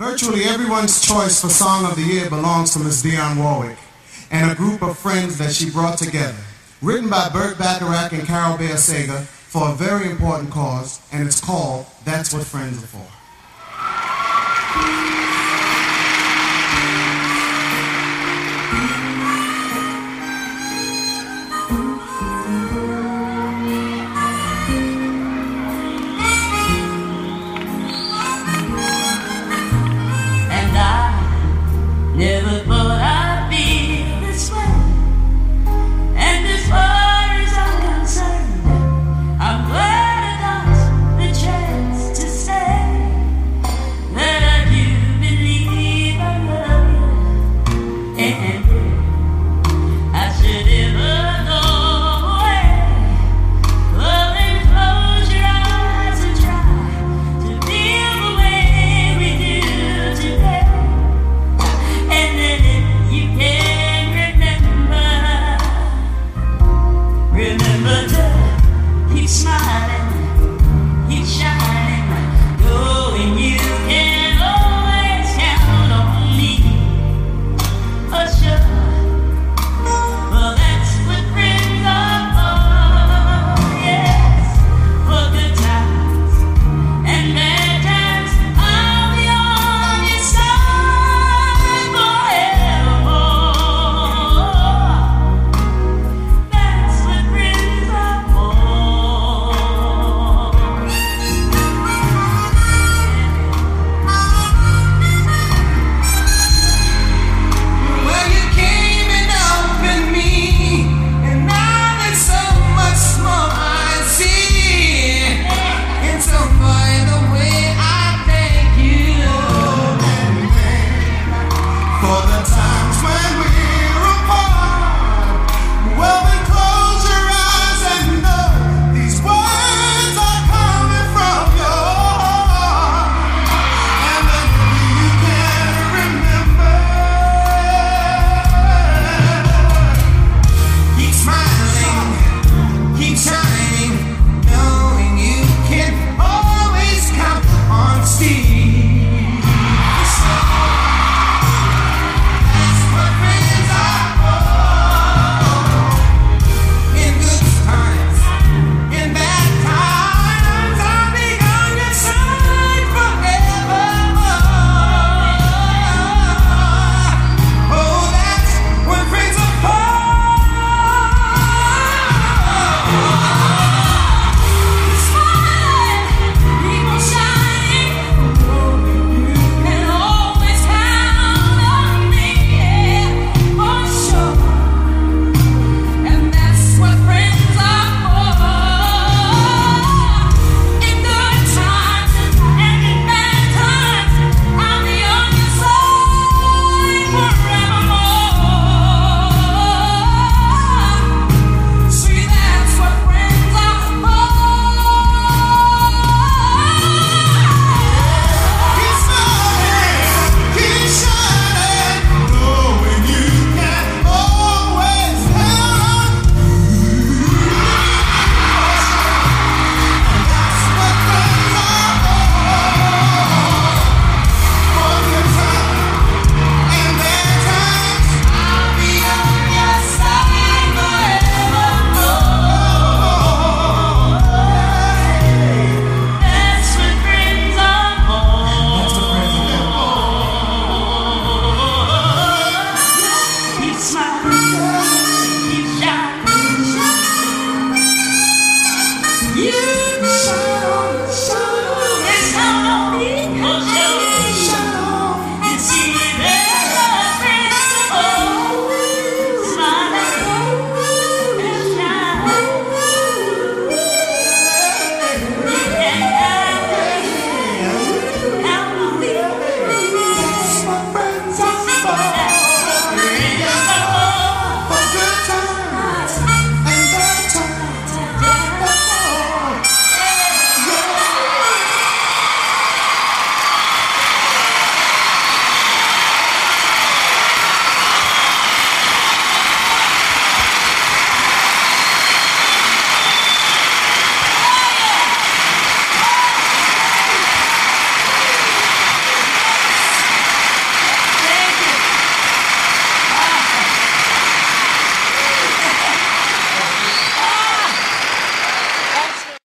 Virtually everyone's choice for Song of the Year belongs to Miss Dionne Warwick and a group of friends that she brought together. Written by Burt Bacharach and Carole Bayer Sager for a very important cause, and it's called That's What Friends Are For.